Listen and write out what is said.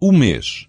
o mês.